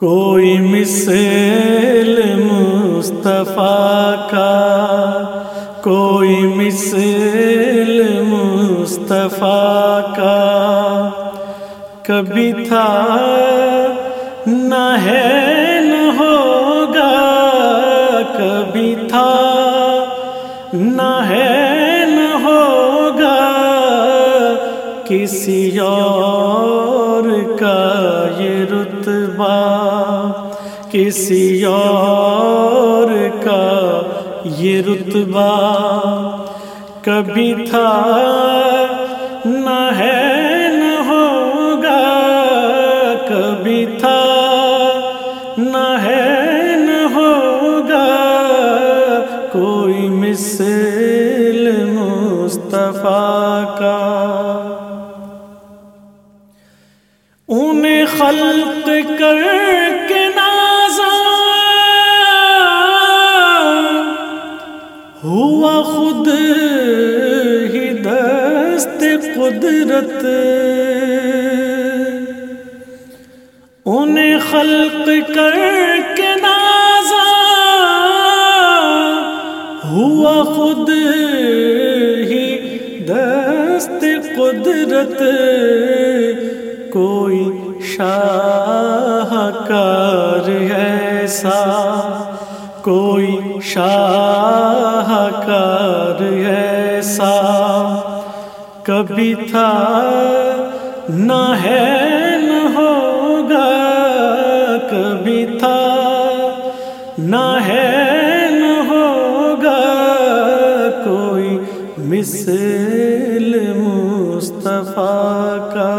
کوئی مثل مصطفیٰ کا، کوئی مثل مصطفیٰ کا۔ کبھی تھا نہ ہے نہ ہوگا، کبھی تھا نہ ہے نہ ہوگا۔ کسی اور کا یہ رتبہ کسی اور کا یہ رتبہ کبھی تھا نہ ہے نہ ہوگا، کبھی تھا نہ ہے نہ ہوگا۔ کوئی مثل مصطفیٰ کا۔ انہیں خلق کر قدرت۔ انہیں خلق کر کے نازا ہوا خود ہی دست قدرت۔ کوئی شاہکار ایسا، کوئی شاہکار ایسا۔ کبھی تھا، نہ ہے نہ ہوگا، کبھی تھا، نہ ہے نہ ہوگا، کوئی مثل مصطفیٰ کا۔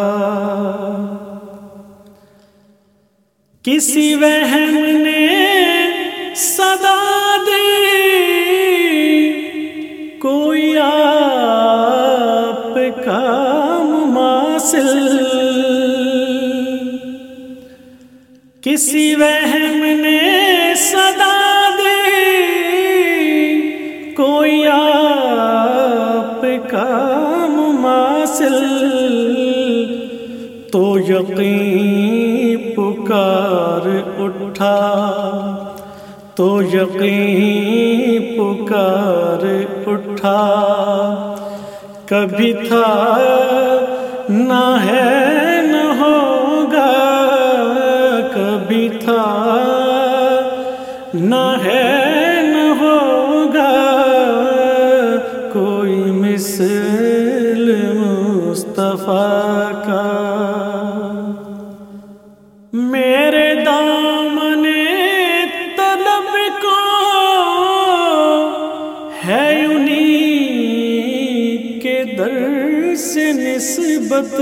کسی وہم نے صدا کسی وہم نے صدا دی، کوئی آپ کا مماثل۔ تو یقین پکار اٹھا، تو یقین پکار اٹھا۔ کبھی تھا نہ ہے کبھی تھا، نہ ہے، نہ ہوگا۔ کوئی مثل مصطفیٰ کا۔ میرے دامن طلب کو ہے انہیں کے در سے نسبت۔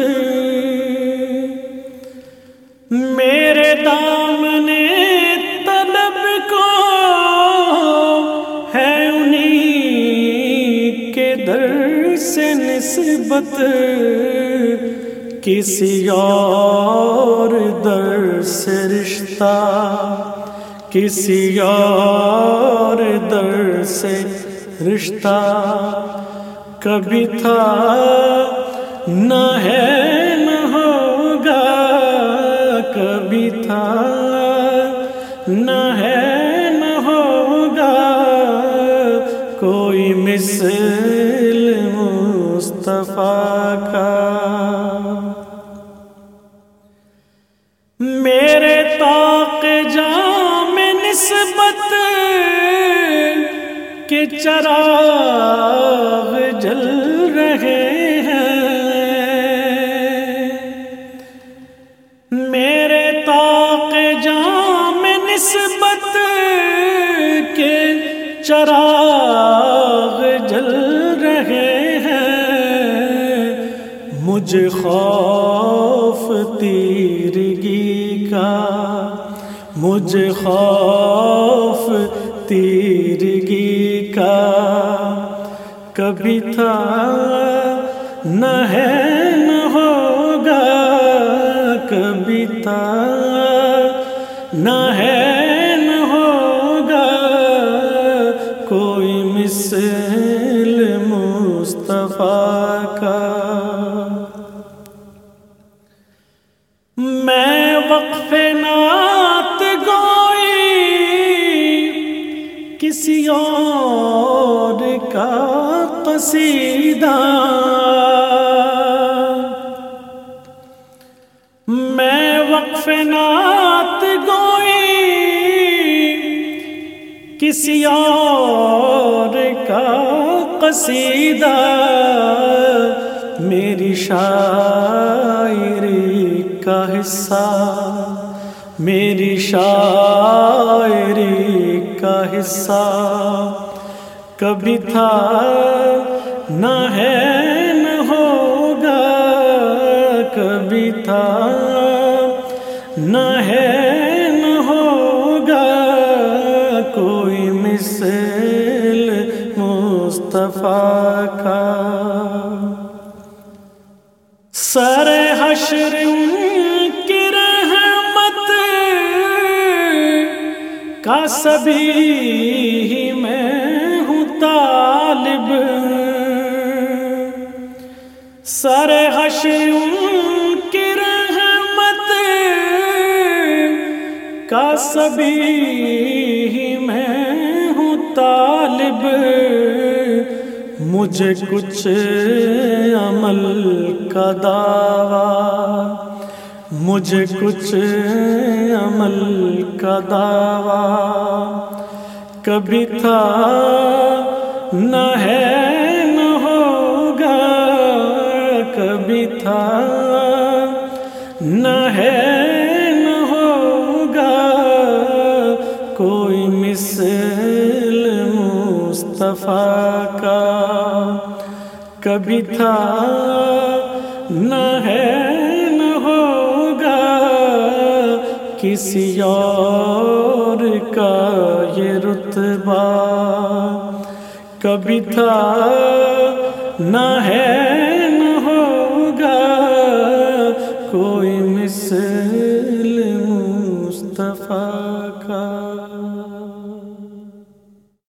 نسبت کسی اور در سے رشتہ، کسی اور در سے رشتہ کبھی تھا نہ ہے مصطفیٰ کا۔ میرے تاق جام نسبت کے چراغ جل رہے مجھے خوف تیرگی کا، مجھے خوف تیرگی کا۔ کبھی تھا نہ ہے نہ ہوگا، کبھی تھا نہ ہے نہ ہوگا، کوئی مثل کسی کا قصیدہ۔ میں وقف نات گوئی کسی اور کا قصیدہ۔ میری شاعری کا حصہ، میری شاعری کا حصہ کبھی تھا نہ ہے، نہ ہوگا کبھی تھا نہ ہے، نہ ہوگا کوئی مثل مصطفیٰ کا۔ سر کا سبھی ہی میں ہوں طالب۔ سر حشر کی رحمت کا سبھی ہی میں ہوں طالب۔ مجھے کچھ عمل کا دعویٰ۔ مجھے کچھ عمل کا دعویٰ کبھی تھا نہ ہے نہ ہوگا، کبھی تھا نہ ہے نہ ہوگا۔ کوئی مثل مصطفیٰ کا کبھی تھا نہ ہے کسی اور کا یہ رتبہ کبھی تھا نہ ہے